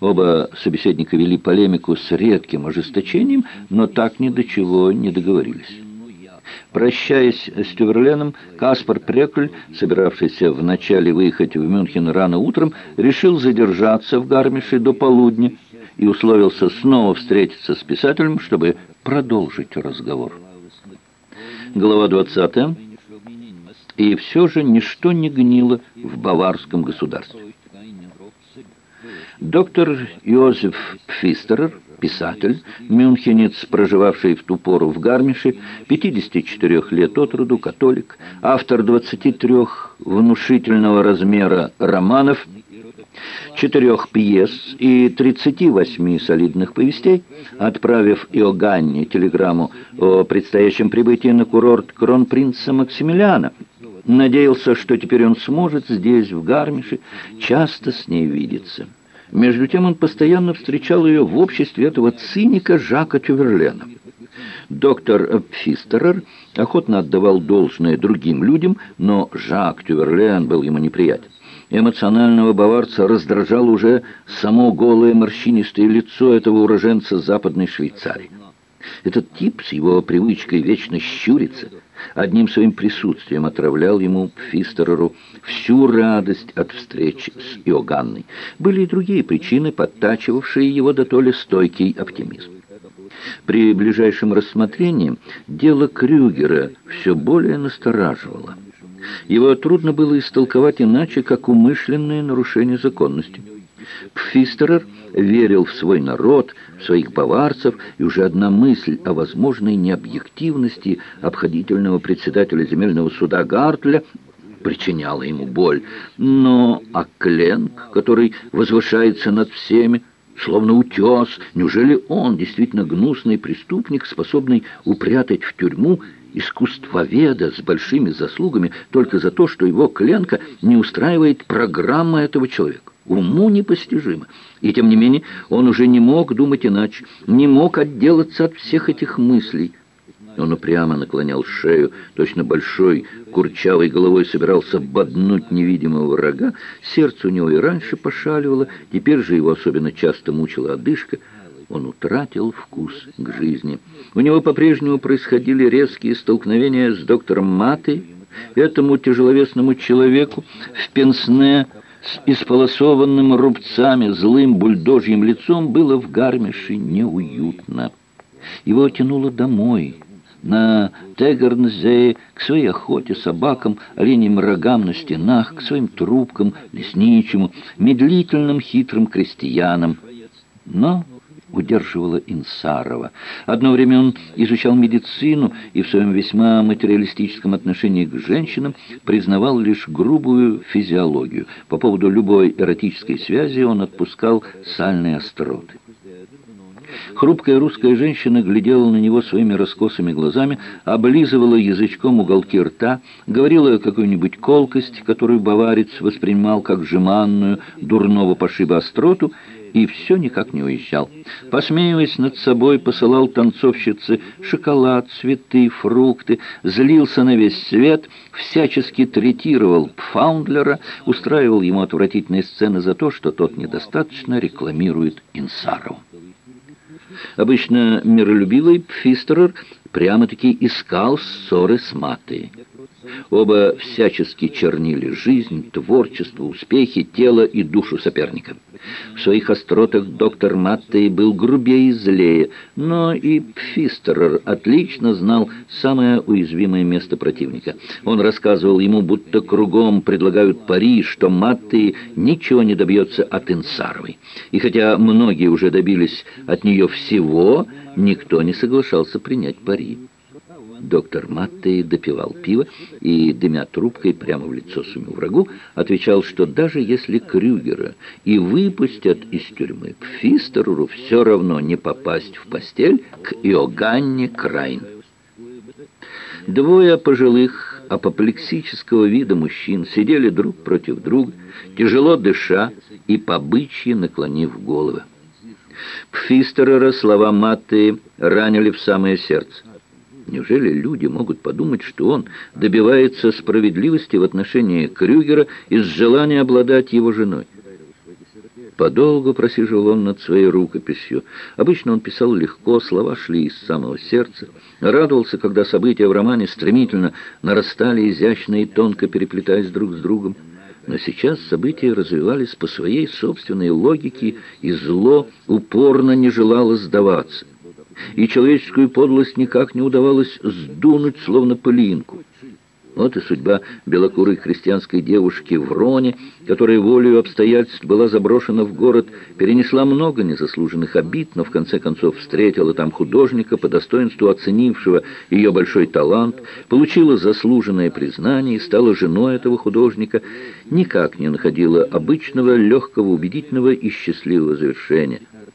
Оба собеседника вели полемику с редким ожесточением, но так ни до чего не договорились. Прощаясь с Тюверленом, Каспар Прекль, собиравшийся вначале выехать в Мюнхен рано утром, решил задержаться в Гармише до полудня и условился снова встретиться с писателем, чтобы продолжить разговор. Глава 20. И все же ничто не гнило в баварском государстве. Доктор Йозеф Пфистерер, писатель, мюнхенец, проживавший в ту пору в Гармише, 54 лет от роду, католик, автор 23 внушительного размера романов, четырех пьес и 38 солидных повестей, отправив Иоганне телеграмму о предстоящем прибытии на курорт кронпринца Максимилиана, надеялся, что теперь он сможет здесь, в Гармише, часто с ней видеться. Между тем он постоянно встречал ее в обществе этого циника Жака Тюверлена. Доктор Пфистерер охотно отдавал должное другим людям, но Жак Тюверлен был ему неприятен. Эмоционального баварца раздражало уже само голое морщинистое лицо этого уроженца Западной Швейцарии. Этот тип с его привычкой вечно щуриться одним своим присутствием отравлял ему Фистереру всю радость от встречи с Иоганной. Были и другие причины, подтачивавшие его до то ли стойкий оптимизм. При ближайшем рассмотрении дело Крюгера все более настораживало. Его трудно было истолковать иначе, как умышленное нарушение законности. Пфистерер верил в свой народ, в своих баварцев, и уже одна мысль о возможной необъективности обходительного председателя земельного суда Гартля причиняла ему боль. Но Акленк, который возвышается над всеми, словно утес, неужели он действительно гнусный преступник, способный упрятать в тюрьму искусствоведа с большими заслугами только за то, что его Кленка не устраивает программа этого человека? Уму непостижимо. И тем не менее он уже не мог думать иначе, не мог отделаться от всех этих мыслей. Он упрямо наклонял шею, точно большой курчавой головой собирался боднуть невидимого врага. Сердце у него и раньше пошаливало, теперь же его особенно часто мучила одышка. Он утратил вкус к жизни. У него по-прежнему происходили резкие столкновения с доктором Матой, этому тяжеловесному человеку в пенсне с исполосованным рубцами, злым бульдожьим лицом было в Гармише неуютно. Его тянуло домой, на Тегернзее, к своей охоте, собакам, оленям рогам на стенах, к своим трубкам, лесничему, медлительным хитрым крестьянам. Но удерживала Инсарова. Одно время он изучал медицину и в своем весьма материалистическом отношении к женщинам признавал лишь грубую физиологию. По поводу любой эротической связи он отпускал сальные остроты. Хрупкая русская женщина глядела на него своими раскосыми глазами, облизывала язычком уголки рта, говорила какую-нибудь колкость, которую баварец воспринимал как жеманную, дурного пошиба остроту, и все никак не уезжал. Посмеиваясь над собой, посылал танцовщице шоколад, цветы, фрукты, злился на весь свет, всячески третировал Пфаундлера, устраивал ему отвратительные сцены за то, что тот недостаточно рекламирует Инсаров. Обычно миролюбивый Пфистерер прямо-таки искал ссоры с Матой. Оба всячески чернили жизнь, творчество, успехи, тело и душу соперника. В своих остротах доктор Маттей был грубее и злее, но и Пфистерер отлично знал самое уязвимое место противника. Он рассказывал ему, будто кругом предлагают пари, что Маттей ничего не добьется от Инсаровой. И хотя многие уже добились от нее всего, никто не соглашался принять пари. Доктор Маттей допивал пиво и, дымя трубкой прямо в лицо своему врагу, отвечал, что даже если Крюгера и выпустят из тюрьмы, Пфистеру все равно не попасть в постель к Иоганне Крайн. Двое пожилых апоплексического вида мужчин сидели друг против друга, тяжело дыша и побычьи наклонив головы. Пфистерера слова Матты ранили в самое сердце. Неужели люди могут подумать, что он добивается справедливости в отношении Крюгера из желания обладать его женой? Подолгу просиживал он над своей рукописью. Обычно он писал легко, слова шли из самого сердца. Радовался, когда события в романе стремительно нарастали, изящно и тонко переплетаясь друг с другом. Но сейчас события развивались по своей собственной логике, и зло упорно не желало сдаваться. И человеческую подлость никак не удавалось сдунуть, словно пылинку. Вот и судьба белокурой христианской девушки в Роне, которая волею обстоятельств была заброшена в город, перенесла много незаслуженных обид, но в конце концов встретила там художника, по достоинству оценившего ее большой талант, получила заслуженное признание и стала женой этого художника, никак не находила обычного, легкого, убедительного и счастливого завершения.